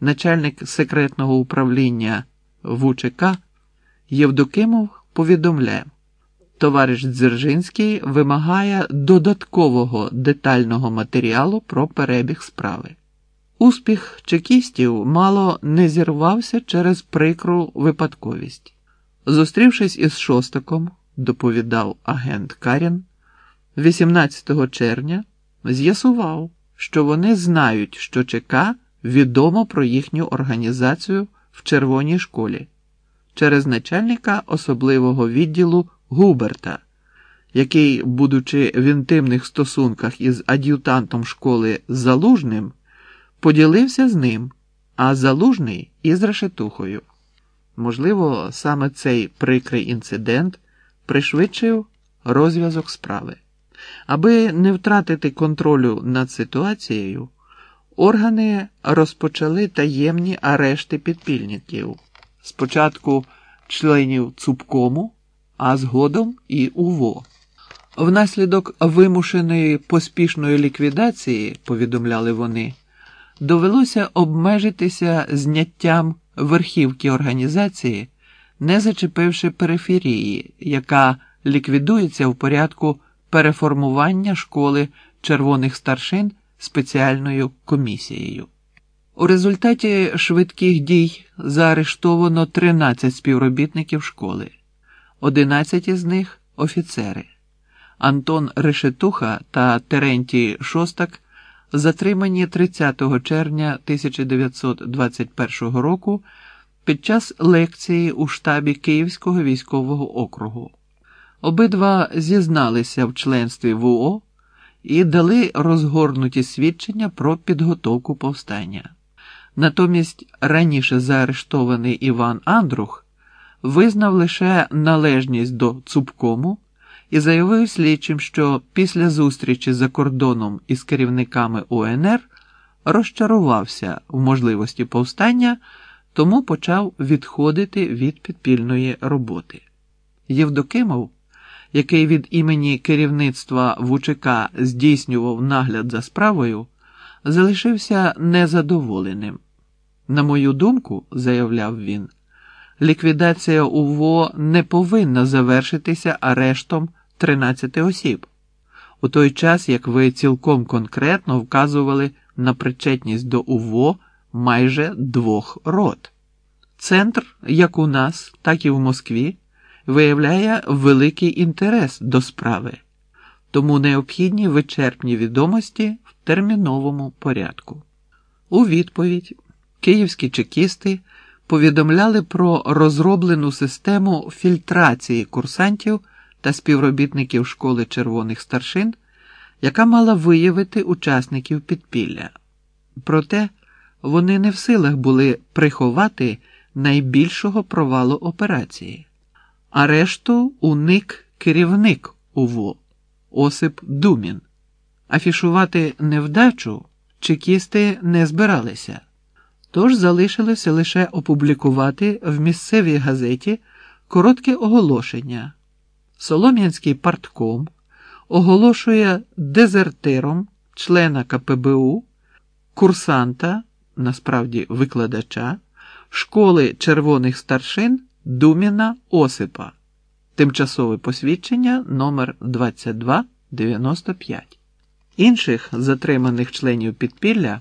начальник секретного управління ВУЧК Євдокимов повідомляє, товариш Дзержинський вимагає додаткового детального матеріалу про перебіг справи. Успіх чекістів мало не зірвався через прикру випадковість. Зустрівшись із шостаком, доповідав агент Карін, 18 червня з'ясував, що вони знають, що ЧК відомо про їхню організацію в червоній школі через начальника особливого відділу Губерта, який, будучи в інтимних стосунках із ад'ютантом школи Залужним, поділився з ним, а Залужний із решетухою. Можливо, саме цей прикрий інцидент пришвидшив розв'язок справи. Аби не втратити контролю над ситуацією, органи розпочали таємні арешти підпільників. Спочатку членів цупкому, а згодом і УВО. Внаслідок вимушеної поспішної ліквідації, повідомляли вони, довелося обмежитися зняттям верхівки організації, не зачепивши периферії, яка ліквідується в порядку переформування школи червоних старшин спеціальною комісією. У результаті швидких дій заарештовано 13 співробітників школи, 11 із них офіцери. Антон Решетуха та Терентій Шостак затримані 30 червня 1921 року під час лекції у штабі Київського військового округу. Обидва зізналися в членстві ВО і дали розгорнуті свідчення про підготовку повстання. Натомість раніше заарештований Іван Андрух визнав лише належність до цупкому і заявив слідчим, що після зустрічі за кордоном із керівниками УНР розчарувався в можливості повстання, тому почав відходити від підпільної роботи. Євдокимов, який від імені керівництва ВУЧК здійснював нагляд за справою, залишився незадоволеним. На мою думку, заявляв він, ліквідація УВО не повинна завершитися арештом 13 осіб, у той час як ви цілком конкретно вказували на причетність до УВО майже двох рот. Центр, як у нас, так і в Москві, виявляє великий інтерес до справи, тому необхідні вичерпні відомості в терміновому порядку. У відповідь київські чекісти повідомляли про розроблену систему фільтрації курсантів та співробітників школи червоних старшин, яка мала виявити учасників підпілля. Проте вони не в силах були приховати найбільшого провалу операції, а решту уник керівник УВО Осип Думін. Афішувати невдачу чекісти не збиралися. Тож залишилося лише опублікувати в місцевій газеті коротке оголошення. Солом'янський партком оголошує дезертиром члена КПБУ, курсанта, насправді викладача, школи червоних старшин Думіна Осипа, тимчасове посвідчення номер 2295 Інших затриманих членів підпілля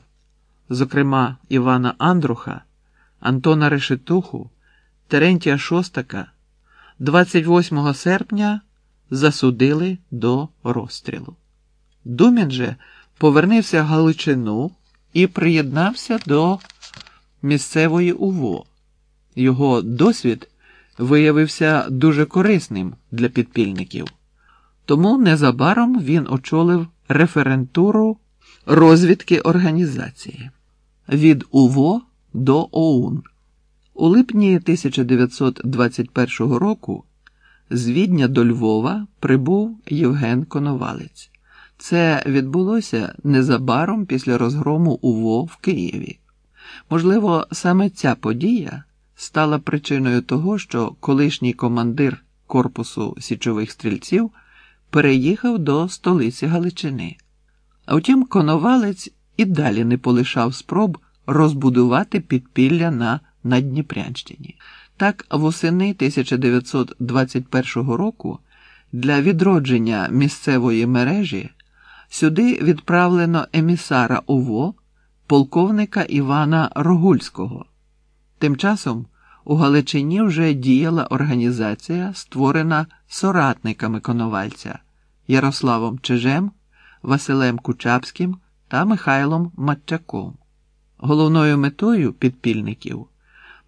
зокрема Івана Андруха, Антона Решетуху, Терентія Шостака, 28 серпня засудили до розстрілу. Думін же повернувся Галичину і приєднався до місцевої УВО. Його досвід виявився дуже корисним для підпільників, тому незабаром він очолив референтуру розвідки організації від УВО до ОУН. У липні 1921 року з Відня до Львова прибув Євген Коновалець. Це відбулося незабаром після розгрому УВО в Києві. Можливо, саме ця подія стала причиною того, що колишній командир корпусу січових стрільців переїхав до столиці Галичини. А втім, Коновалець і далі не полишав спроб розбудувати підпілля на Надніпрянщині. Так, восени 1921 року для відродження місцевої мережі сюди відправлено емісара ОВО полковника Івана Рогульського. Тим часом у Галичині вже діяла організація, створена соратниками Коновальця Ярославом Чижем, Василем Кучапським та Михайлом Матчаком. Головною метою підпільників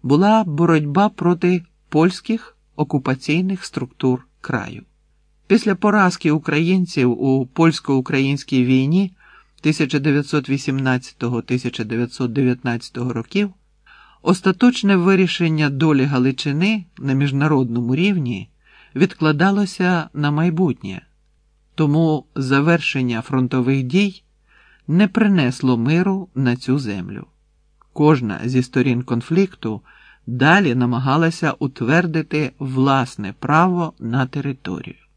була боротьба проти польських окупаційних структур краю. Після поразки українців у польсько-українській війні 1918-1919 років остаточне вирішення долі Галичини на міжнародному рівні відкладалося на майбутнє, тому завершення фронтових дій не принесло миру на цю землю. Кожна зі сторін конфлікту далі намагалася утвердити власне право на територію.